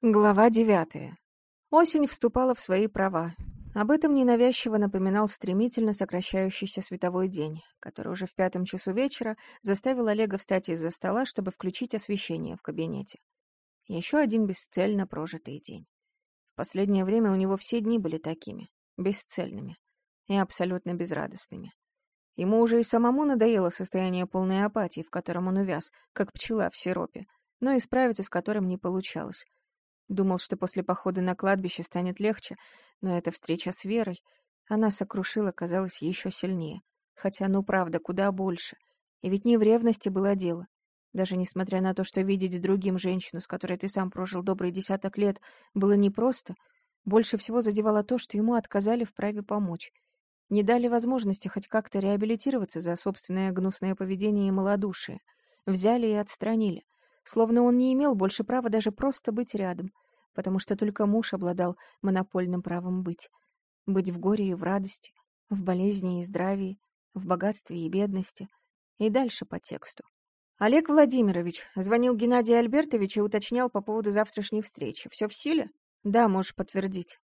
Глава девятая. Осень вступала в свои права. Об этом ненавязчиво напоминал стремительно сокращающийся световой день, который уже в пятом часу вечера заставил Олега встать из-за стола, чтобы включить освещение в кабинете. Еще один бесцельно прожитый день. В последнее время у него все дни были такими, бесцельными и абсолютно безрадостными. Ему уже и самому надоело состояние полной апатии, в котором он увяз, как пчела в сиропе, но и справиться с которым не получалось — Думал, что после похода на кладбище станет легче, но эта встреча с Верой, она сокрушила, казалось, еще сильнее. Хотя, ну правда, куда больше. И ведь не в ревности было дело. Даже несмотря на то, что видеть с другим женщину, с которой ты сам прожил добрый десяток лет, было непросто, больше всего задевало то, что ему отказали в праве помочь. Не дали возможности хоть как-то реабилитироваться за собственное гнусное поведение и малодушие. Взяли и отстранили словно он не имел больше права даже просто быть рядом, потому что только муж обладал монопольным правом быть. Быть в горе и в радости, в болезни и здравии, в богатстве и бедности. И дальше по тексту. Олег Владимирович звонил Геннадий Альбертович и уточнял по поводу завтрашней встречи. Все в силе? Да, можешь подтвердить.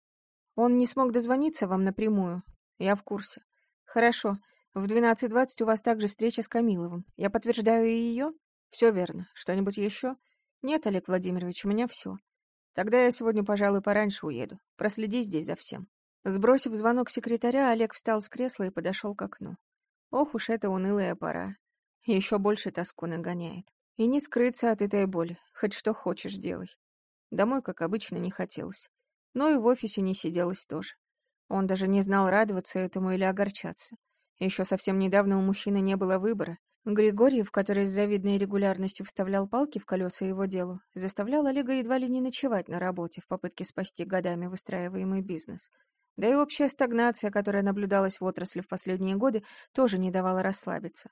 Он не смог дозвониться вам напрямую. Я в курсе. Хорошо. В 12.20 у вас также встреча с Камиловым. Я подтверждаю и ее? Все верно. Что-нибудь еще? Нет, Олег Владимирович, у меня все. Тогда я сегодня, пожалуй, пораньше уеду. Проследи здесь за всем. Сбросив звонок секретаря, Олег встал с кресла и подошел к окну. Ох уж эта унылая пора. Еще больше тоску нагоняет. И не скрыться от этой боли. Хоть что хочешь делай. Домой, как обычно, не хотелось. Но и в офисе не сиделось тоже. Он даже не знал, радоваться этому или огорчаться. Еще совсем недавно у мужчины не было выбора — Григорьев, который с завидной регулярностью вставлял палки в колеса его делу, заставлял Олега едва ли не ночевать на работе в попытке спасти годами выстраиваемый бизнес. Да и общая стагнация, которая наблюдалась в отрасли в последние годы, тоже не давала расслабиться.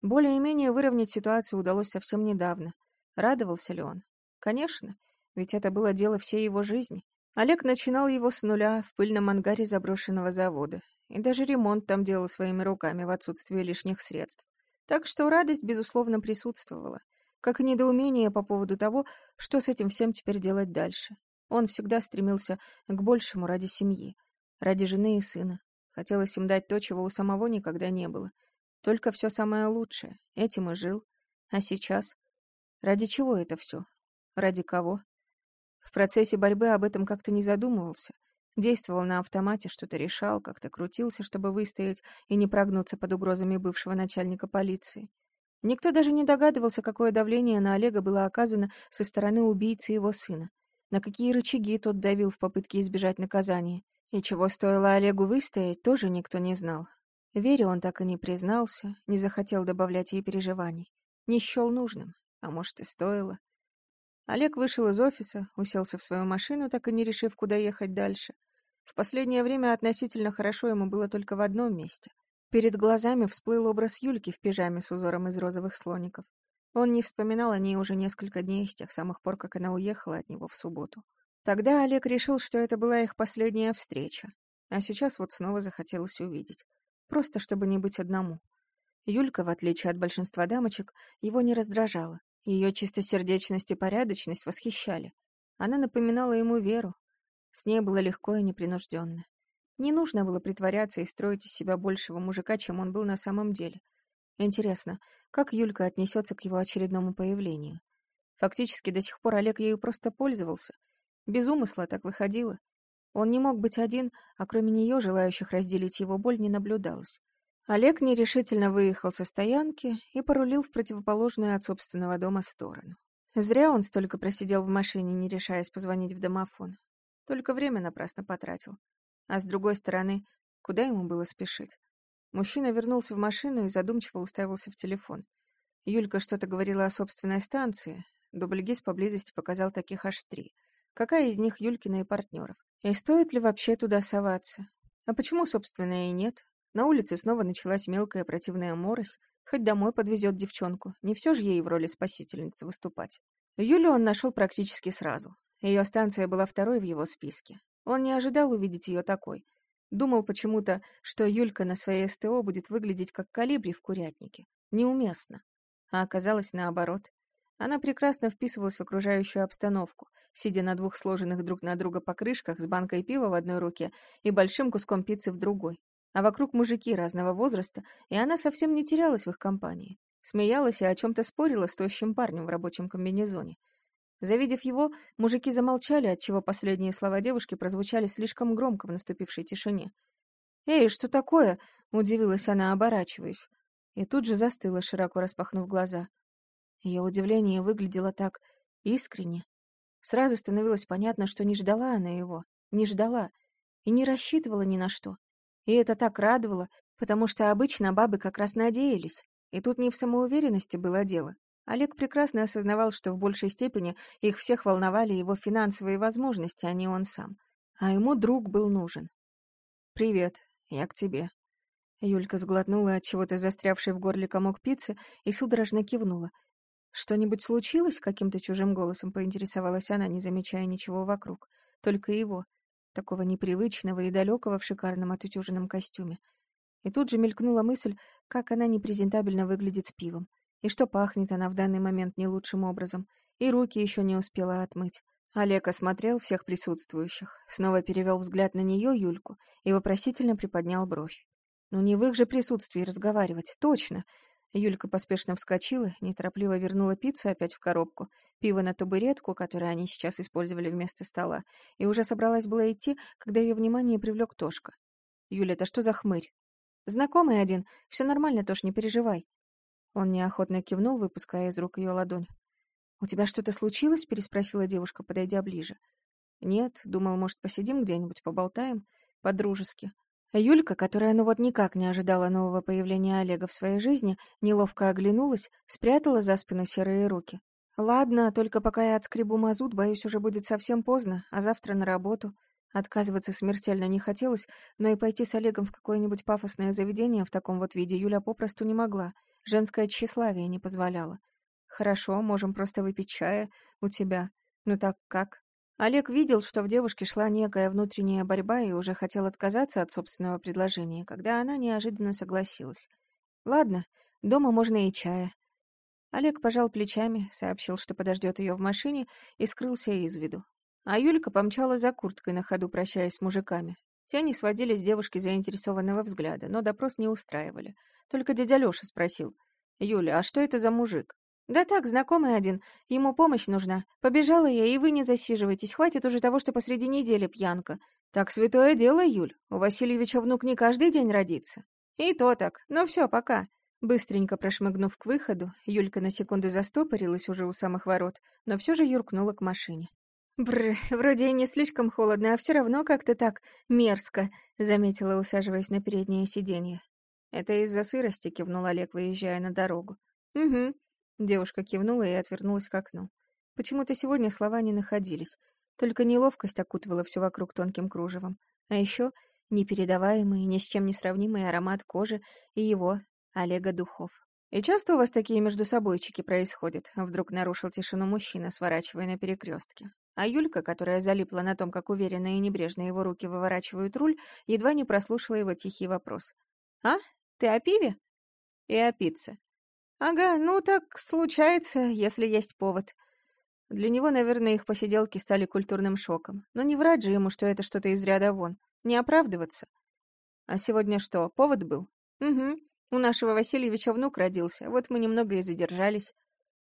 Более-менее выровнять ситуацию удалось совсем недавно. Радовался ли он? Конечно, ведь это было дело всей его жизни. Олег начинал его с нуля в пыльном ангаре заброшенного завода, и даже ремонт там делал своими руками в отсутствие лишних средств. Так что радость, безусловно, присутствовала, как и недоумение по поводу того, что с этим всем теперь делать дальше. Он всегда стремился к большему ради семьи, ради жены и сына. Хотелось им дать то, чего у самого никогда не было. Только все самое лучшее. Этим и жил. А сейчас? Ради чего это все? Ради кого? В процессе борьбы об этом как-то не задумывался. Действовал на автомате, что-то решал, как-то крутился, чтобы выстоять и не прогнуться под угрозами бывшего начальника полиции. Никто даже не догадывался, какое давление на Олега было оказано со стороны убийцы его сына, на какие рычаги тот давил в попытке избежать наказания. И чего стоило Олегу выстоять, тоже никто не знал. Вере он так и не признался, не захотел добавлять ей переживаний. Не счел нужным, а может и стоило. Олег вышел из офиса, уселся в свою машину, так и не решив, куда ехать дальше. В последнее время относительно хорошо ему было только в одном месте. Перед глазами всплыл образ Юльки в пижаме с узором из розовых слоников. Он не вспоминал о ней уже несколько дней с тех самых пор, как она уехала от него в субботу. Тогда Олег решил, что это была их последняя встреча. А сейчас вот снова захотелось увидеть. Просто чтобы не быть одному. Юлька, в отличие от большинства дамочек, его не раздражала. Ее чистосердечность и порядочность восхищали. Она напоминала ему веру. С ней было легко и непринужденно. Не нужно было притворяться и строить из себя большего мужика, чем он был на самом деле. Интересно, как Юлька отнесется к его очередному появлению? Фактически до сих пор Олег ею просто пользовался. Без умысла так выходило. Он не мог быть один, а кроме нее, желающих разделить его боль, не наблюдалось. Олег нерешительно выехал со стоянки и порулил в противоположную от собственного дома сторону. Зря он столько просидел в машине, не решаясь позвонить в домофон. Только время напрасно потратил. А с другой стороны, куда ему было спешить? Мужчина вернулся в машину и задумчиво уставился в телефон. Юлька что-то говорила о собственной станции. Дубльгиз поблизости показал таких аж три. Какая из них Юлькина и партнеров? И стоит ли вообще туда соваться? А почему, собственно, и нет? На улице снова началась мелкая противная морось, хоть домой подвезет девчонку, не все же ей в роли спасительницы выступать. Юлю он нашел практически сразу. Ее станция была второй в его списке. Он не ожидал увидеть ее такой. Думал почему-то, что Юлька на своей СТО будет выглядеть как калибри в курятнике. Неуместно. А оказалось наоборот. Она прекрасно вписывалась в окружающую обстановку, сидя на двух сложенных друг на друга покрышках с банкой пива в одной руке и большим куском пиццы в другой. А вокруг мужики разного возраста, и она совсем не терялась в их компании. Смеялась и о чем-то спорила с тощим парнем в рабочем комбинезоне. Завидев его, мужики замолчали, отчего последние слова девушки прозвучали слишком громко в наступившей тишине. «Эй, что такое?» — удивилась она, оборачиваясь. И тут же застыла, широко распахнув глаза. Ее удивление выглядело так искренне. Сразу становилось понятно, что не ждала она его, не ждала и не рассчитывала ни на что. И это так радовало, потому что обычно бабы как раз надеялись. И тут не в самоуверенности было дело. Олег прекрасно осознавал, что в большей степени их всех волновали его финансовые возможности, а не он сам. А ему друг был нужен. «Привет, я к тебе». Юлька сглотнула от чего-то застрявший в горле комок пиццы и судорожно кивнула. «Что-нибудь случилось?» — каким-то чужим голосом поинтересовалась она, не замечая ничего вокруг. Только его, такого непривычного и далекого в шикарном отутюженном костюме. И тут же мелькнула мысль, как она непрезентабельно выглядит с пивом, и что пахнет она в данный момент не лучшим образом, и руки еще не успела отмыть. Олег осмотрел всех присутствующих, снова перевел взгляд на нее, Юльку, и вопросительно приподнял бровь. Ну не в их же присутствии разговаривать, точно. Юлька поспешно вскочила, неторопливо вернула пиццу опять в коробку, пиво на табуретку, которую они сейчас использовали вместо стола, и уже собралась была идти, когда ее внимание привлек Тошка. «Юля, это что за хмырь?» «Знакомый один. Все нормально, Тош, не переживай». Он неохотно кивнул, выпуская из рук ее ладонь. «У тебя что-то случилось?» — переспросила девушка, подойдя ближе. «Нет, думал, может, посидим где-нибудь, поболтаем? По-дружески». Юлька, которая ну вот никак не ожидала нового появления Олега в своей жизни, неловко оглянулась, спрятала за спину серые руки. «Ладно, только пока я отскребу мазут, боюсь, уже будет совсем поздно, а завтра на работу». Отказываться смертельно не хотелось, но и пойти с Олегом в какое-нибудь пафосное заведение в таком вот виде Юля попросту не могла. Женское тщеславие не позволяло. «Хорошо, можем просто выпить чая у тебя. Ну так как?» Олег видел, что в девушке шла некая внутренняя борьба и уже хотел отказаться от собственного предложения, когда она неожиданно согласилась. «Ладно, дома можно и чая». Олег пожал плечами, сообщил, что подождет ее в машине, и скрылся из виду. А Юлька помчала за курткой на ходу, прощаясь с мужиками. Те не сводили с девушки заинтересованного взгляда, но допрос не устраивали. Только дядя Лёша спросил. «Юля, а что это за мужик?» «Да так, знакомый один. Ему помощь нужна. Побежала я, и вы не засиживайтесь. Хватит уже того, что посреди недели пьянка. Так святое дело, Юль. У Васильевича внук не каждый день родится». «И то так. Ну все, пока». Быстренько прошмыгнув к выходу, Юлька на секунду застопорилась уже у самых ворот, но все же юркнула к машине. «Бррр, вроде и не слишком холодно, а все равно как-то так мерзко», — заметила, усаживаясь на переднее сиденье. «Это из-за сырости», — кивнул Олег, выезжая на дорогу. «Угу. Девушка кивнула и отвернулась к окну. Почему-то сегодня слова не находились. Только неловкость окутывала все вокруг тонким кружевом. А еще непередаваемый, ни с чем не сравнимый аромат кожи и его, Олега Духов. «И часто у вас такие между собойчики происходят?» Вдруг нарушил тишину мужчина, сворачивая на перекрестке. А Юлька, которая залипла на том, как уверенно и небрежно его руки выворачивают руль, едва не прослушала его тихий вопрос. «А? Ты о пиве?» «И о пицце. Ага, ну так случается, если есть повод. Для него, наверное, их посиделки стали культурным шоком. Но не врать же ему, что это что-то из ряда вон. Не оправдываться. А сегодня что, повод был? Угу. У нашего Васильевича внук родился, вот мы немного и задержались.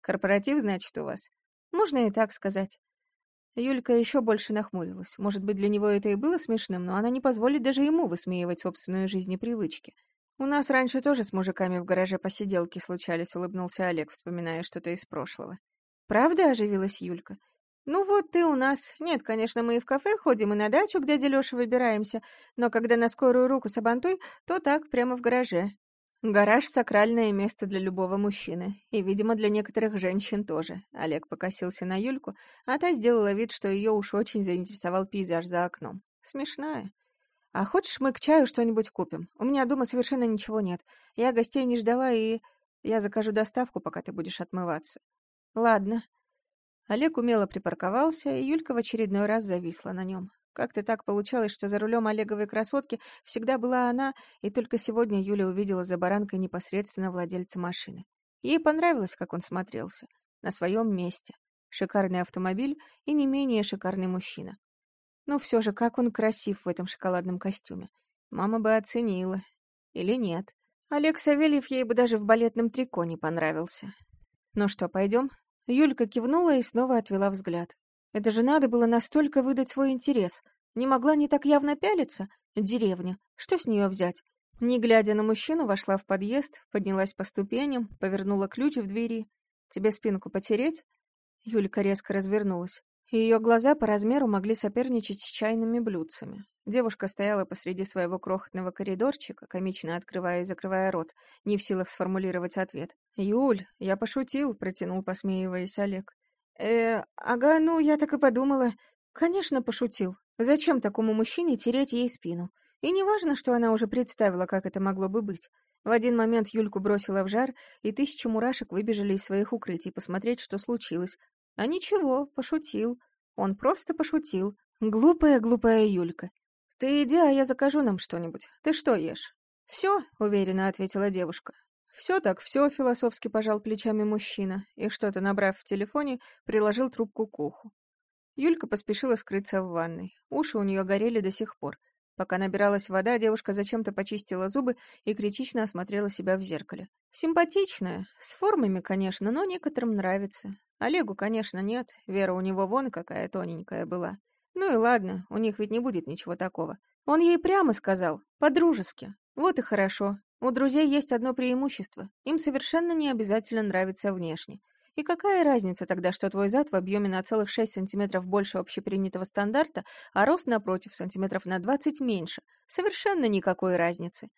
Корпоратив, значит, у вас? Можно и так сказать. Юлька еще больше нахмурилась. Может быть, для него это и было смешным, но она не позволит даже ему высмеивать собственную жизнь и привычки. «У нас раньше тоже с мужиками в гараже посиделки случались», — улыбнулся Олег, вспоминая что-то из прошлого. «Правда?» — оживилась Юлька. «Ну вот ты у нас. Нет, конечно, мы и в кафе ходим, и на дачу к дяде Лёше выбираемся, но когда на скорую руку сабантуй, то так, прямо в гараже. Гараж — сакральное место для любого мужчины, и, видимо, для некоторых женщин тоже. Олег покосился на Юльку, а та сделала вид, что ее уж очень заинтересовал пейзаж за окном. Смешная. «А хочешь, мы к чаю что-нибудь купим? У меня дома совершенно ничего нет. Я гостей не ждала, и я закажу доставку, пока ты будешь отмываться». «Ладно». Олег умело припарковался, и Юлька в очередной раз зависла на нем. Как-то так получалось, что за рулем Олеговой красотки всегда была она, и только сегодня Юля увидела за баранкой непосредственно владельца машины. Ей понравилось, как он смотрелся. на своем месте. Шикарный автомобиль и не менее шикарный мужчина. Ну все же, как он красив в этом шоколадном костюме. Мама бы оценила. Или нет. Олег Савельев ей бы даже в балетном трико не понравился. Ну что, пойдем? Юлька кивнула и снова отвела взгляд. Это же надо было настолько выдать свой интерес. Не могла не так явно пялиться? Деревня. Что с нее взять? Не глядя на мужчину, вошла в подъезд, поднялась по ступеням, повернула ключ в двери. «Тебе спинку потереть?» Юлька резко развернулась. Ее глаза по размеру могли соперничать с чайными блюдцами. Девушка стояла посреди своего крохотного коридорчика, комично открывая и закрывая рот, не в силах сформулировать ответ. «Юль, я пошутил», — протянул, посмеиваясь Олег. «Э, ага, ну, я так и подумала. Конечно, пошутил. Зачем такому мужчине тереть ей спину? И не важно, что она уже представила, как это могло бы быть. В один момент Юльку бросила в жар, и тысячи мурашек выбежали из своих укрытий посмотреть, что случилось. А ничего, пошутил. Он просто пошутил. Глупая, глупая Юлька. Ты иди, а я закажу нам что-нибудь. Ты что ешь? Все, уверенно ответила девушка. Все так, все, философски пожал плечами мужчина, и что-то набрав в телефоне, приложил трубку к уху. Юлька поспешила скрыться в ванной. Уши у нее горели до сих пор. Пока набиралась вода, девушка зачем-то почистила зубы и критично осмотрела себя в зеркале. Симпатичная, с формами, конечно, но некоторым нравится. Олегу, конечно, нет, Вера у него вон какая тоненькая была. Ну и ладно, у них ведь не будет ничего такого. Он ей прямо сказал, по-дружески. Вот и хорошо. У друзей есть одно преимущество. Им совершенно не обязательно нравиться внешне. И какая разница тогда, что твой зад в объеме на целых 6 сантиметров больше общепринятого стандарта, а рост, напротив, сантиметров на 20 меньше? Совершенно никакой разницы.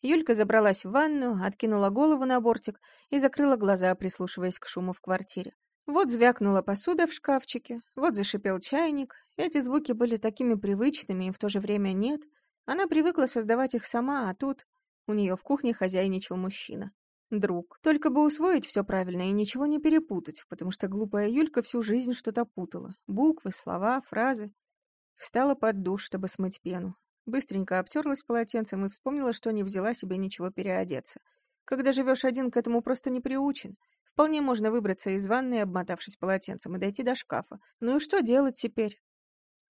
Юлька забралась в ванну, откинула голову на бортик и закрыла глаза, прислушиваясь к шуму в квартире. Вот звякнула посуда в шкафчике, вот зашипел чайник. Эти звуки были такими привычными и в то же время нет. Она привыкла создавать их сама, а тут у нее в кухне хозяйничал мужчина. Друг. Только бы усвоить все правильно и ничего не перепутать, потому что глупая Юлька всю жизнь что-то путала. Буквы, слова, фразы. Встала под душ, чтобы смыть пену. Быстренько обтерлась полотенцем и вспомнила, что не взяла себе ничего переодеться. Когда живешь один, к этому просто не приучен. Вполне можно выбраться из ванной, обмотавшись полотенцем, и дойти до шкафа. Ну и что делать теперь?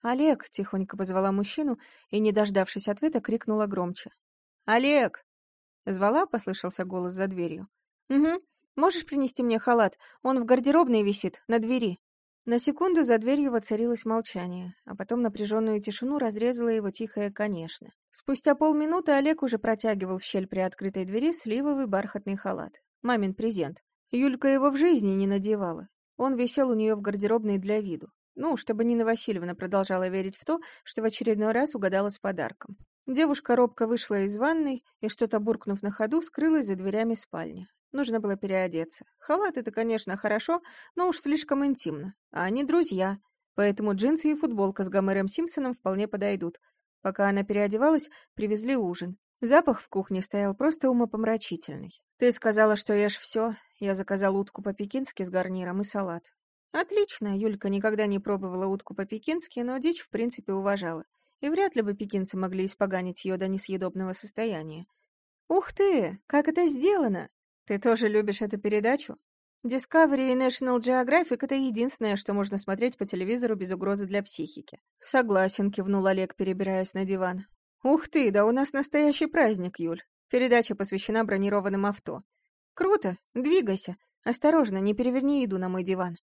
«Олег!» — тихонько позвала мужчину и, не дождавшись ответа, крикнула громче. «Олег!» Звала, послышался голос за дверью. «Угу. Можешь принести мне халат? Он в гардеробной висит, на двери». На секунду за дверью воцарилось молчание, а потом напряженную тишину разрезало его тихое «конечно». Спустя полминуты Олег уже протягивал в щель при открытой двери сливовый бархатный халат. Мамин презент. Юлька его в жизни не надевала. Он висел у нее в гардеробной для виду. Ну, чтобы Нина Васильевна продолжала верить в то, что в очередной раз угадала с подарком. Девушка робко вышла из ванной и, что-то буркнув на ходу, скрылась за дверями спальни. Нужно было переодеться. Халат — это, конечно, хорошо, но уж слишком интимно. А они друзья, поэтому джинсы и футболка с Гомером Симпсоном вполне подойдут. Пока она переодевалась, привезли ужин. Запах в кухне стоял просто умопомрачительный. «Ты сказала, что ешь все. Я заказал утку по-пекински с гарниром и салат». «Отлично!» Юлька никогда не пробовала утку по-пекински, но дичь в принципе уважала и вряд ли бы пекинцы могли испоганить ее до несъедобного состояния. «Ух ты! Как это сделано! Ты тоже любишь эту передачу?» Discovery и National Geographic — это единственное, что можно смотреть по телевизору без угрозы для психики. «Согласен», — кивнул Олег, перебираясь на диван. «Ух ты, да у нас настоящий праздник, Юль. Передача посвящена бронированным авто. Круто, двигайся. Осторожно, не переверни еду на мой диван».